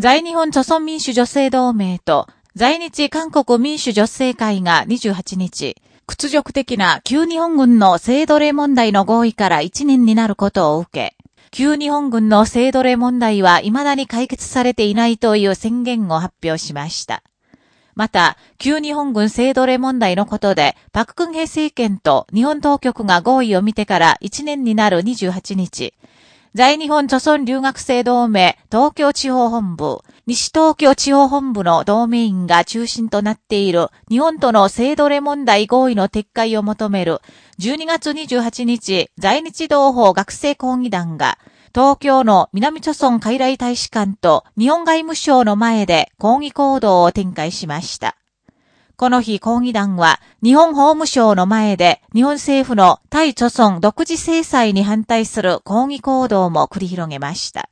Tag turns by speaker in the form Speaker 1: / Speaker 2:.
Speaker 1: 在日本朝鮮民主女性同盟と在日韓国民主女性会が28日、屈辱的な旧日本軍の性奴隷問題の合意から1年になることを受け、旧日本軍の性奴隷問題は未だに解決されていないという宣言を発表しました。また、旧日本軍性奴隷問題のことで、パククンヘ政権と日本当局が合意を見てから1年になる28日、在日本著村留学生同盟東京地方本部、西東京地方本部の同盟員が中心となっている日本との性奴隷問題合意の撤回を求める12月28日在日同胞学生抗議団が東京の南朝村海来大使館と日本外務省の前で抗議行動を展開しました。この日抗議団は日本法務省の前で日本政府の対著村独自制裁に反対する抗議行動も繰り広げました。